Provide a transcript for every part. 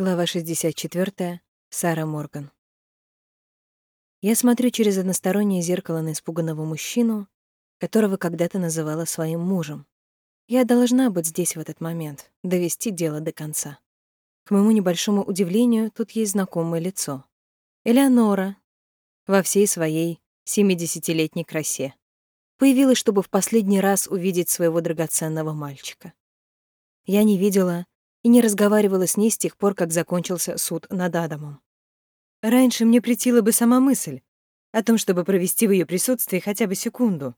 Глава 64. Сара Морган. Я смотрю через одностороннее зеркало на испуганного мужчину, которого когда-то называла своим мужем. Я должна быть здесь в этот момент, довести дело до конца. К моему небольшому удивлению, тут есть знакомое лицо. Элеонора во всей своей 70-летней красе. Появилась, чтобы в последний раз увидеть своего драгоценного мальчика. Я не видела и не разговаривала с ней с тех пор, как закончился суд над Адамом. Раньше мне претила бы сама мысль о том, чтобы провести в ее присутствии хотя бы секунду.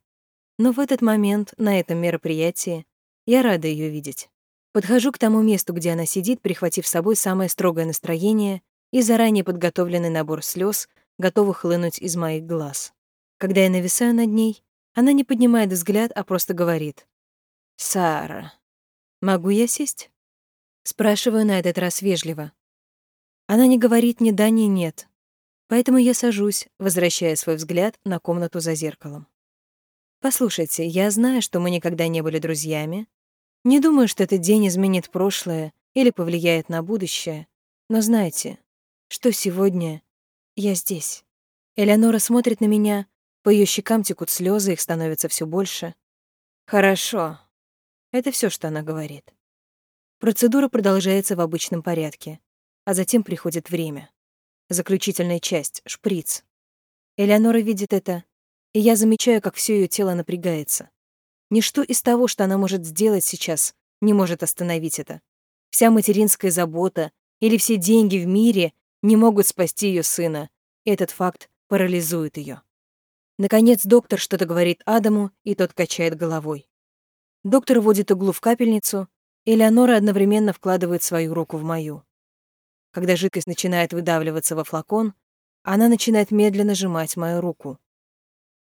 Но в этот момент, на этом мероприятии, я рада ее видеть. Подхожу к тому месту, где она сидит, прихватив с собой самое строгое настроение и заранее подготовленный набор слез, готовых хлынуть из моих глаз. Когда я нависаю над ней, она не поднимает взгляд, а просто говорит. «Сара, могу я сесть?» Спрашиваю на этот раз вежливо. Она не говорит ни да, ни нет. Поэтому я сажусь, возвращая свой взгляд на комнату за зеркалом. Послушайте, я знаю, что мы никогда не были друзьями. Не думаю, что этот день изменит прошлое или повлияет на будущее. Но знайте, что сегодня я здесь. Элеонора смотрит на меня, по ее щекам текут слезы, их становится все больше. Хорошо. Это все, что она говорит. Процедура продолжается в обычном порядке, а затем приходит время. Заключительная часть — шприц. Элеонора видит это, и я замечаю, как все ее тело напрягается. Ничто из того, что она может сделать сейчас, не может остановить это. Вся материнская забота или все деньги в мире не могут спасти ее сына, этот факт парализует ее. Наконец доктор что-то говорит Адаму, и тот качает головой. Доктор вводит иглу в капельницу, Элеонора одновременно вкладывает свою руку в мою. Когда жидкость начинает выдавливаться во флакон, она начинает медленно сжимать мою руку.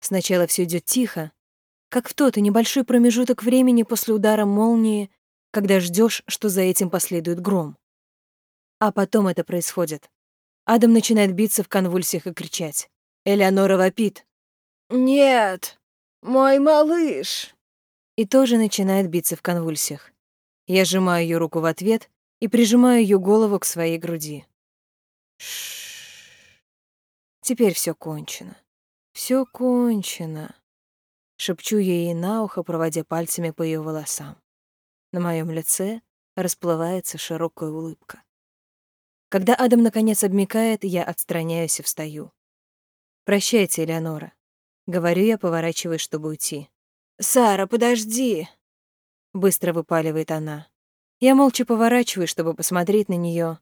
Сначала все идет тихо, как в тот и небольшой промежуток времени после удара молнии, когда ждешь, что за этим последует гром. А потом это происходит. Адам начинает биться в конвульсиях и кричать. Элеонора вопит. «Нет, мой малыш!» И тоже начинает биться в конвульсиях. Я сжимаю ее руку в ответ и прижимаю ее голову к своей груди. Шш. Теперь все кончено. Все кончено. Шепчу ей на ухо, проводя пальцами по ее волосам. На моем лице расплывается широкая улыбка. Когда Адам наконец обмикает, я отстраняюсь и встаю. «Прощайте, Элеонора», — говорю я, поворачиваясь, чтобы уйти. «Сара, подожди!» Быстро выпаливает она. Я молча поворачиваюсь, чтобы посмотреть на нее.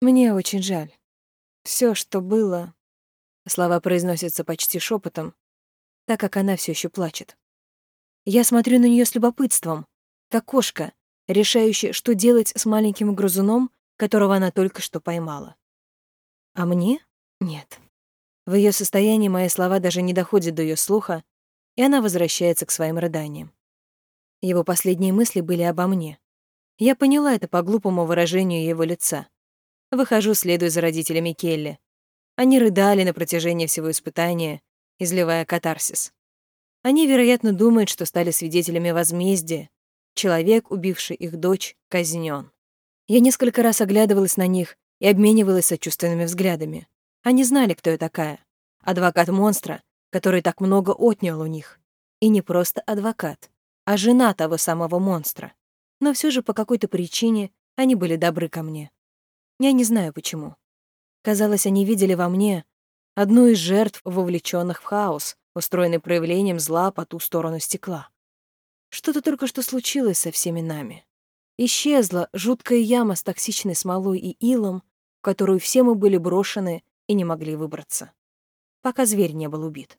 Мне очень жаль. Все, что было. Слова произносятся почти шепотом, так как она все еще плачет. Я смотрю на нее с любопытством, как кошка, решающая, что делать с маленьким грызуном, которого она только что поймала. А мне? Нет. В ее состоянии мои слова даже не доходят до ее слуха, и она возвращается к своим рыданиям. Его последние мысли были обо мне. Я поняла это по глупому выражению его лица. Выхожу, следуя за родителями Келли. Они рыдали на протяжении всего испытания, изливая катарсис. Они, вероятно, думают, что стали свидетелями возмездия. Человек, убивший их дочь, казнен. Я несколько раз оглядывалась на них и обменивалась сочувственными взглядами. Они знали, кто я такая. Адвокат монстра, который так много отнял у них. И не просто адвокат а жена того самого монстра. Но все же по какой-то причине они были добры ко мне. Я не знаю почему. Казалось, они видели во мне одну из жертв, вовлеченных в хаос, устроенный проявлением зла по ту сторону стекла. Что-то только что случилось со всеми нами. Исчезла жуткая яма с токсичной смолой и илом, в которую все мы были брошены и не могли выбраться. Пока зверь не был убит.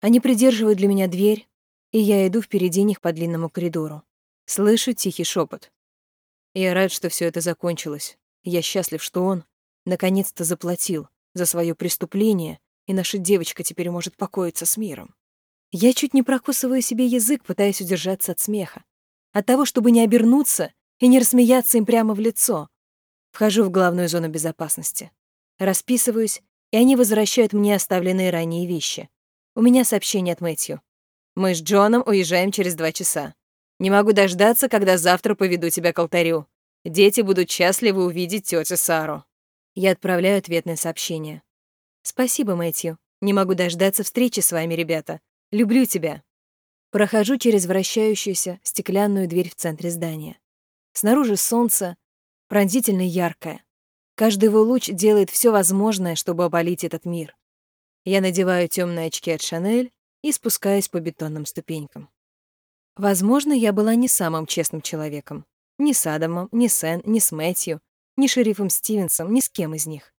Они придерживают для меня дверь, и я иду впереди них по длинному коридору. Слышу тихий шепот. Я рад, что все это закончилось. Я счастлив, что он наконец-то заплатил за свое преступление, и наша девочка теперь может покоиться с миром. Я чуть не прокусываю себе язык, пытаясь удержаться от смеха. От того, чтобы не обернуться и не рассмеяться им прямо в лицо. Вхожу в главную зону безопасности. Расписываюсь, и они возвращают мне оставленные ранее вещи. У меня сообщение от Мэтью. Мы с Джоном уезжаем через два часа. Не могу дождаться, когда завтра поведу тебя к алтарю. Дети будут счастливы увидеть тетю Сару. Я отправляю ответное сообщение. Спасибо, Мэтью. Не могу дождаться встречи с вами, ребята. Люблю тебя. Прохожу через вращающуюся стеклянную дверь в центре здания. Снаружи солнце, пронзительно яркое. Каждый его луч делает все возможное, чтобы оболить этот мир. Я надеваю темные очки от Шанель и спускаюсь по бетонным ступенькам. Возможно, я была не самым честным человеком. Ни с Адамом, ни с Энн, ни с Мэтью, ни шерифом Стивенсом, ни с кем из них.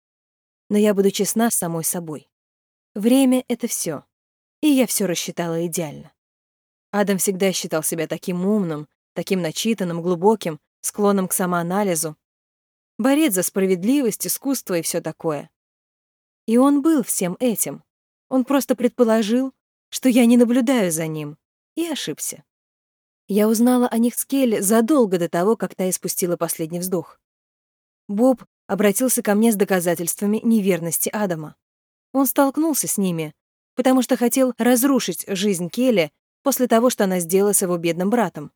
Но я буду честна с самой собой. Время — это все, И я все рассчитала идеально. Адам всегда считал себя таким умным, таким начитанным, глубоким, склонным к самоанализу. Борец за справедливость, искусство и все такое. И он был всем этим. Он просто предположил, что я не наблюдаю за ним, и ошибся. Я узнала о них с Келли задолго до того, как та испустила последний вздох. Боб обратился ко мне с доказательствами неверности Адама. Он столкнулся с ними, потому что хотел разрушить жизнь Келли после того, что она сделала с его бедным братом.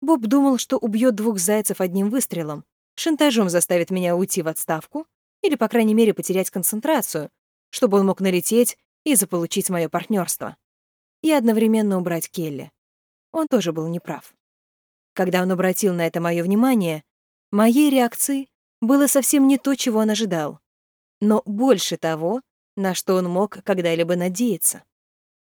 Боб думал, что убьет двух зайцев одним выстрелом, шантажом заставит меня уйти в отставку или, по крайней мере, потерять концентрацию, чтобы он мог налететь и заполучить мое партнерство. И одновременно убрать Келли. Он тоже был неправ. Когда он обратил на это мое внимание, моей реакцией было совсем не то, чего он ожидал, но больше того, на что он мог когда-либо надеяться.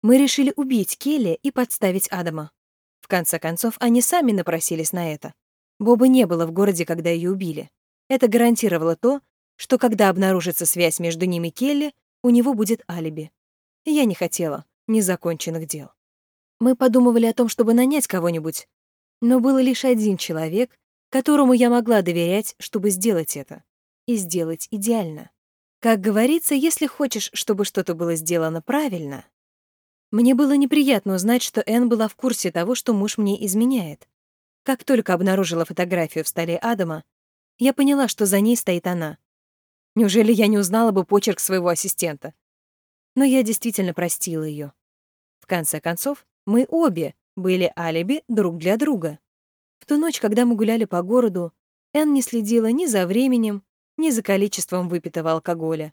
Мы решили убить Келли и подставить Адама. В конце концов, они сами напросились на это. Боба не было в городе, когда ее убили. Это гарантировало то, что когда обнаружится связь между ними Келли, у него будет алиби. Я не хотела незаконченных дел. Мы подумывали о том, чтобы нанять кого-нибудь, но был лишь один человек, которому я могла доверять, чтобы сделать это. И сделать идеально. Как говорится, если хочешь, чтобы что-то было сделано правильно... Мне было неприятно узнать, что Энн была в курсе того, что муж мне изменяет. Как только обнаружила фотографию в столе Адама, я поняла, что за ней стоит она. Неужели я не узнала бы почерк своего ассистента? Но я действительно простила ее. Конце концов, мы обе были алиби друг для друга. В ту ночь, когда мы гуляли по городу, Энн не следила ни за временем, ни за количеством выпитого алкоголя.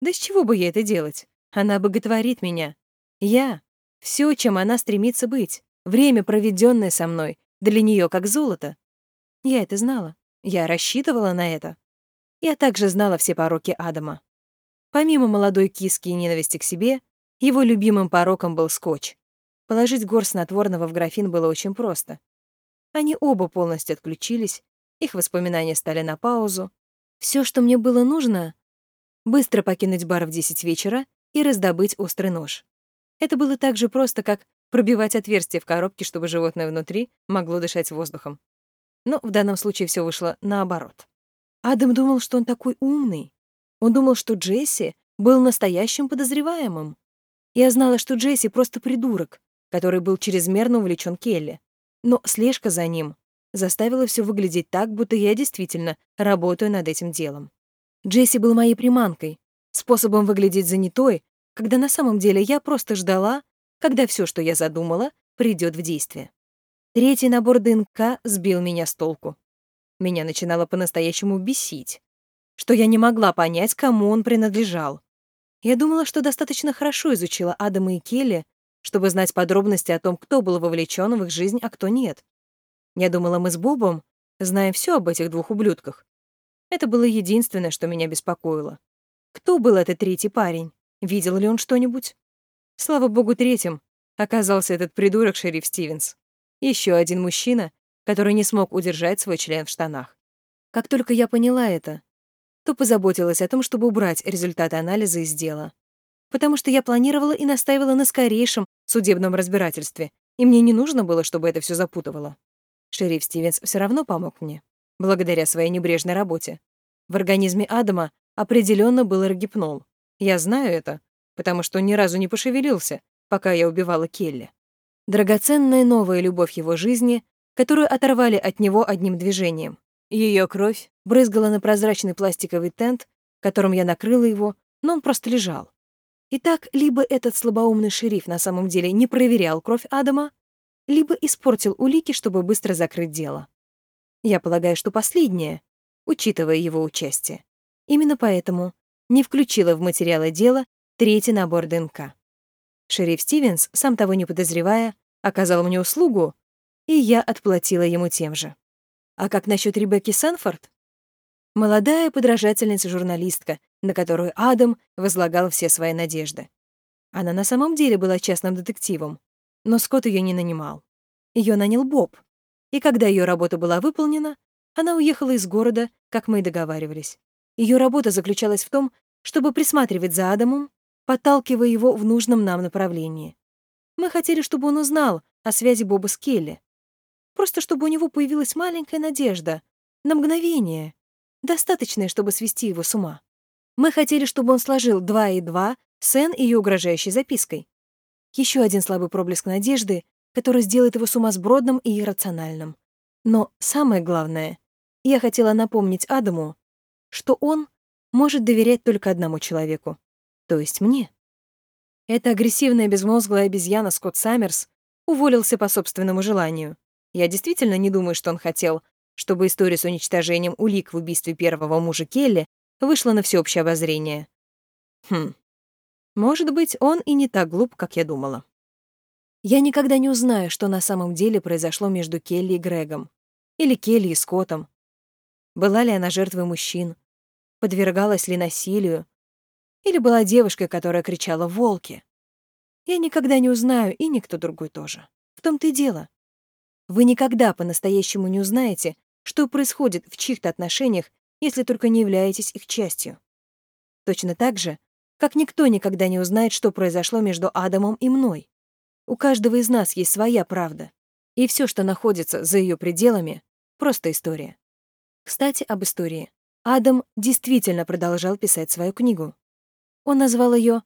Да с чего бы ей это делать? Она боготворит меня. Я — все, чем она стремится быть. Время, проведенное со мной, для нее как золото. Я это знала. Я рассчитывала на это. Я также знала все пороки Адама. Помимо молодой киски и ненависти к себе, его любимым пороком был скотч. Положить горсть снотворного в графин было очень просто. Они оба полностью отключились, их воспоминания стали на паузу. Все, что мне было нужно — быстро покинуть бар в 10 вечера и раздобыть острый нож. Это было так же просто, как пробивать отверстие в коробке, чтобы животное внутри могло дышать воздухом. Но в данном случае все вышло наоборот. Адам думал, что он такой умный. Он думал, что Джесси был настоящим подозреваемым. Я знала, что Джесси просто придурок, который был чрезмерно увлечен Келли. Но слежка за ним заставила все выглядеть так, будто я действительно работаю над этим делом. Джесси был моей приманкой, способом выглядеть занятой, когда на самом деле я просто ждала, когда все, что я задумала, придет в действие. Третий набор ДНК сбил меня с толку. Меня начинало по-настоящему бесить, что я не могла понять, кому он принадлежал. Я думала, что достаточно хорошо изучила Адама и Келли, чтобы знать подробности о том, кто был вовлечен в их жизнь, а кто нет. Я думала, мы с Бобом знаем все об этих двух ублюдках. Это было единственное, что меня беспокоило. Кто был этот третий парень? Видел ли он что-нибудь? Слава богу, третьим оказался этот придурок шериф Стивенс. Еще один мужчина, который не смог удержать свой член в штанах. Как только я поняла это, то позаботилась о том, чтобы убрать результаты анализа из дела потому что я планировала и настаивала на скорейшем судебном разбирательстве, и мне не нужно было, чтобы это все запутывало. Шериф Стивенс все равно помог мне, благодаря своей небрежной работе. В организме Адама определенно был эргипнол. Я знаю это, потому что ни разу не пошевелился, пока я убивала Келли. Драгоценная новая любовь его жизни, которую оторвали от него одним движением. Ее кровь брызгала на прозрачный пластиковый тент, которым я накрыла его, но он просто лежал. Итак, либо этот слабоумный шериф на самом деле не проверял кровь Адама, либо испортил улики, чтобы быстро закрыть дело. Я полагаю, что последнее, учитывая его участие. Именно поэтому не включила в материалы дела третий набор ДНК. Шериф Стивенс, сам того не подозревая, оказал мне услугу, и я отплатила ему тем же. А как насчет Ребекки Санфорд? Молодая подражательница-журналистка, на которую Адам возлагал все свои надежды. Она на самом деле была частным детективом, но Скотт ее не нанимал. Ее нанял Боб. И когда ее работа была выполнена, она уехала из города, как мы и договаривались. Ее работа заключалась в том, чтобы присматривать за Адамом, подталкивая его в нужном нам направлении. Мы хотели, чтобы он узнал о связи Боба с Келли. Просто чтобы у него появилась маленькая надежда, на мгновение, достаточное, чтобы свести его с ума. Мы хотели, чтобы он сложил два и два с Энн и ее угрожающей запиской. Еще один слабый проблеск надежды, который сделает его сумасбродным и иррациональным. Но самое главное, я хотела напомнить Адаму, что он может доверять только одному человеку, то есть мне. Эта агрессивная безмозглая обезьяна Скотт Саммерс уволился по собственному желанию. Я действительно не думаю, что он хотел, чтобы история с уничтожением улик в убийстве первого мужа Келли вышла на всеобщее обозрение. Хм. Может быть, он и не так глуп, как я думала. Я никогда не узнаю, что на самом деле произошло между Келли и Грегом. Или Келли и Скоттом. Была ли она жертвой мужчин? Подвергалась ли насилию? Или была девушкой, которая кричала «волки»? Я никогда не узнаю, и никто другой тоже. В том-то и дело. Вы никогда по-настоящему не узнаете, что происходит в чьих-то отношениях, если только не являетесь их частью. Точно так же, как никто никогда не узнает, что произошло между Адамом и мной. У каждого из нас есть своя правда, и все, что находится за ее пределами, просто история. Кстати, об истории. Адам действительно продолжал писать свою книгу. Он назвал ее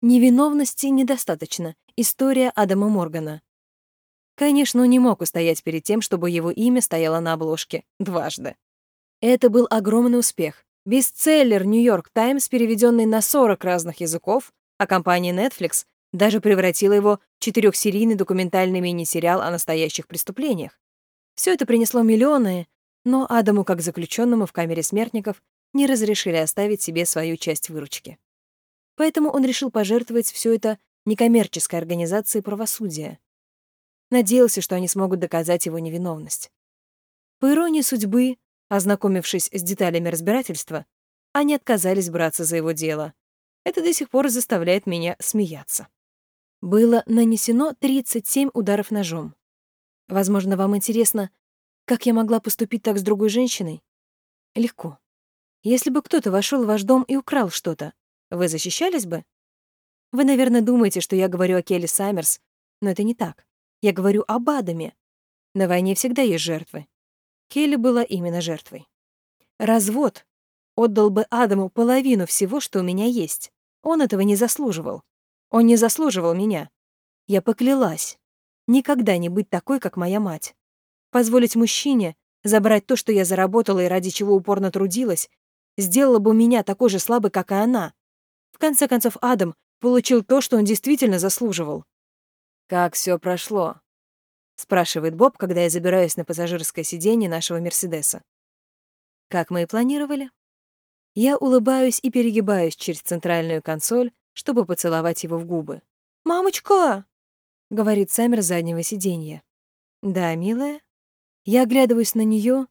«Невиновности недостаточно. История Адама Моргана». Конечно, он не мог устоять перед тем, чтобы его имя стояло на обложке дважды. Это был огромный успех. Бестселлер «Нью-Йорк Таймс», переведенный на 40 разных языков, а компания Netflix даже превратила его в четырехсерийный документальный мини-сериал о настоящих преступлениях. Все это принесло миллионы, но Адаму, как заключенному в камере смертников, не разрешили оставить себе свою часть выручки. Поэтому он решил пожертвовать все это некоммерческой организации правосудия, надеялся, что они смогут доказать его невиновность. По иронии судьбы, ознакомившись с деталями разбирательства, они отказались браться за его дело. Это до сих пор заставляет меня смеяться. Было нанесено 37 ударов ножом. Возможно, вам интересно, как я могла поступить так с другой женщиной? Легко. Если бы кто-то вошел в ваш дом и украл что-то, вы защищались бы? Вы, наверное, думаете, что я говорю о Келли Саммерс, но это не так. Я говорю об Адаме. На войне всегда есть жертвы. Келли была именно жертвой. Развод отдал бы Адаму половину всего, что у меня есть. Он этого не заслуживал. Он не заслуживал меня. Я поклялась. Никогда не быть такой, как моя мать. Позволить мужчине забрать то, что я заработала и ради чего упорно трудилась, сделала бы меня такой же слабой, как и она. В конце концов, Адам получил то, что он действительно заслуживал. «Как все прошло?» — спрашивает Боб, когда я забираюсь на пассажирское сиденье нашего Мерседеса. «Как мы и планировали». Я улыбаюсь и перегибаюсь через центральную консоль, чтобы поцеловать его в губы. «Мамочка!» — говорит Саммер с заднего сиденья. «Да, милая?» Я оглядываюсь на нее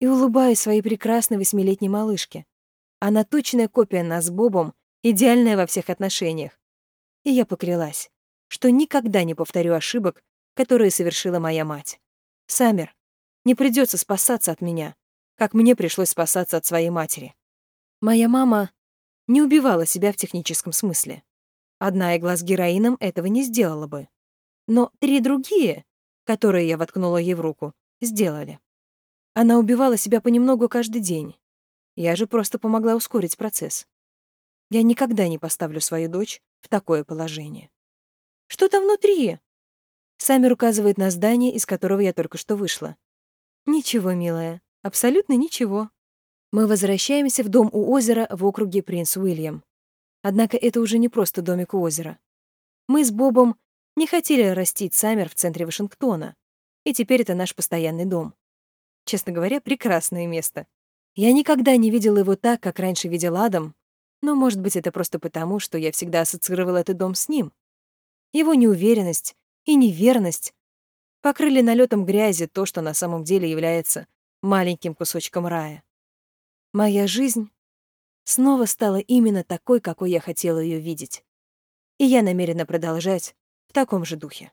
и улыбаюсь своей прекрасной восьмилетней малышке. Она точная копия нас с Бобом, идеальная во всех отношениях. И я поклялась что никогда не повторю ошибок, которые совершила моя мать. Саммер, не придется спасаться от меня, как мне пришлось спасаться от своей матери. Моя мама не убивала себя в техническом смысле. Одна игла с героином этого не сделала бы. Но три другие, которые я воткнула ей в руку, сделали. Она убивала себя понемногу каждый день. Я же просто помогла ускорить процесс. Я никогда не поставлю свою дочь в такое положение. Что там внутри?» Саммер указывает на здание, из которого я только что вышла. «Ничего, милая, абсолютно ничего». Мы возвращаемся в дом у озера в округе Принц Уильям. Однако это уже не просто домик у озера. Мы с Бобом не хотели растить Саммер в центре Вашингтона, и теперь это наш постоянный дом. Честно говоря, прекрасное место. Я никогда не видела его так, как раньше видел Адам, но, может быть, это просто потому, что я всегда ассоциировала этот дом с ним. Его неуверенность и неверность покрыли налетом грязи то, что на самом деле является маленьким кусочком рая. Моя жизнь снова стала именно такой, какой я хотела ее видеть. И я намерена продолжать в таком же духе.